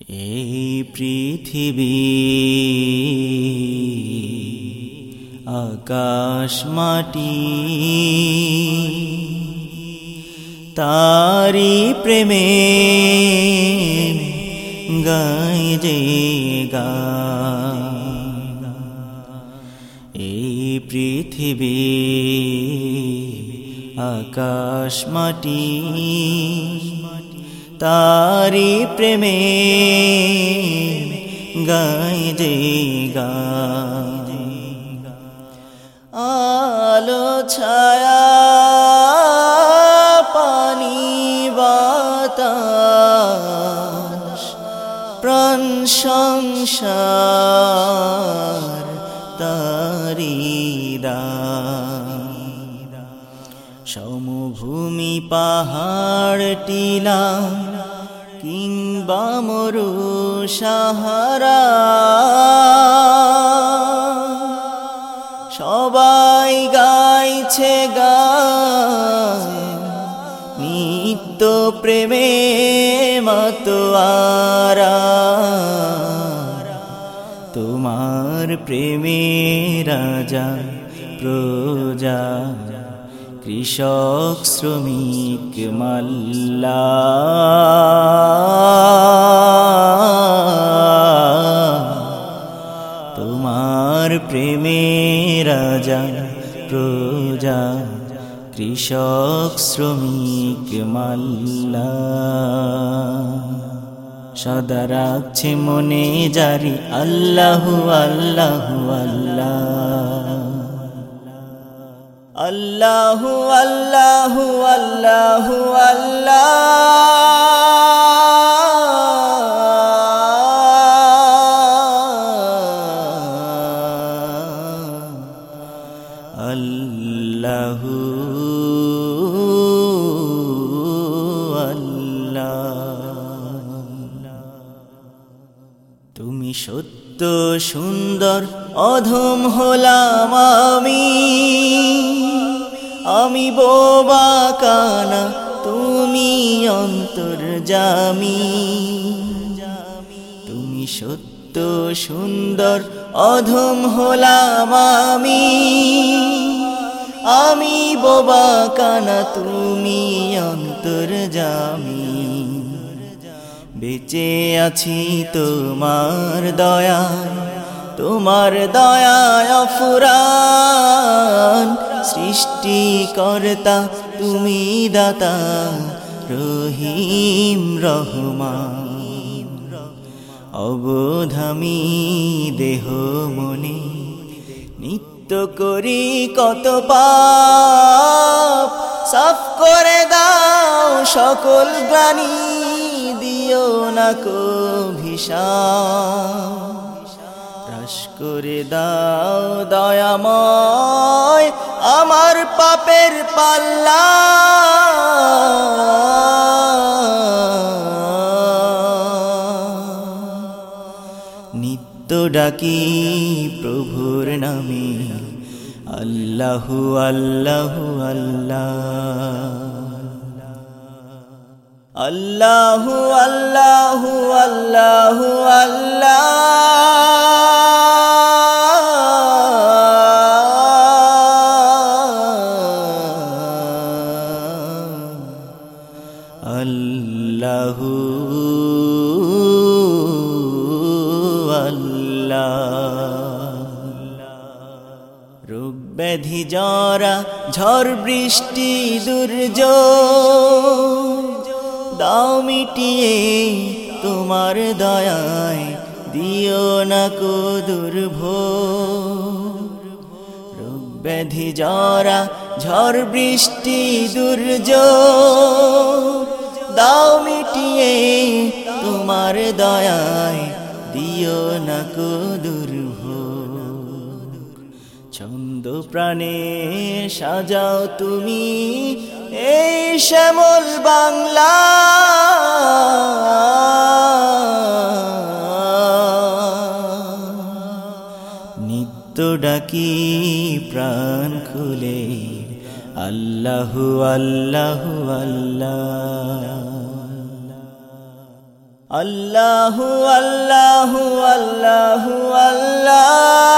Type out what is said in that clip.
এই পৃথিবী আকাশ মাটি তারি প্রেমে গাই যে গা। এই পৃথিবী আকাশ মাটি তারি প্রেমে গাই যে আলো ছায়া পানি বাতাস প্রাণ সংসার তারিদা সমভূমি পাহাড় টিলা কিংবা মরু সাহারা। সবাই গাইছে গা নিত্য প্রেমে মতোয়ারা তোমার প্রেমে রাজা প্রজা কৃষক শ্রমিক মাল্লা। তোমার প্রেমে রাজা, প্রজা, কৃষক শ্রমিক মাল্লা। সদা রাখছে মনে জারি, আল্লাহু আল্লাহু, আল্লাহ। আল্লাহু আল্লাহু আল্লাহু আল্লাহ। আল্লাহু তুমি সত্য সুন্দর অধম হলাম আমি। আমি বোবা কানা, তুমি অন্তর জামি। তুমি সত্য সুন্দর, অধম হলাম আমি। আমি বোবা কানা, তুমি অন্তর জামি। বেঁচে আছি তোমার দয়া তোমার দয়ায় ফুরান সৃষ্টিকর্তা, তুমি দাতা, রহিম রহমান। অবোধামি দেহ মনে, নিত্য করি কত পাপ, সাফ করে দাও সকল গ্লানি, দিও না কো হ্রাস করে দাও দয়াময় আমার পাপের পাল্লা। নিত্য ডাকি প্রভুর নামে, আল্লাহু আল্লাহু আল্লাহ। আল্লাহু আল্লাহু আল্লাহু আল্লাহ। আল্লাহু রোগ ব্যাধি জরা, ঝড় বৃষ্টি দুর্য দাও মিটিয়ে তোমার দয়ায়, দিও না কো দুর্ভ রোগ ব্যাধি জরা, ঝড় বৃষ্টি দুর্য দাও মিটিয়ে তোমার দয়ায় দিও না কো দুর্ভ ছন্দ প্রাণে সাজাও তুমি এই শ্যামল বাংলা। নিত্য ডাকি প্রাণ খুলে, আল্লাহু আল্লাহু, আল্লাহ। আল্লাহু আল্লাহু আল্লাহু আল্লাহ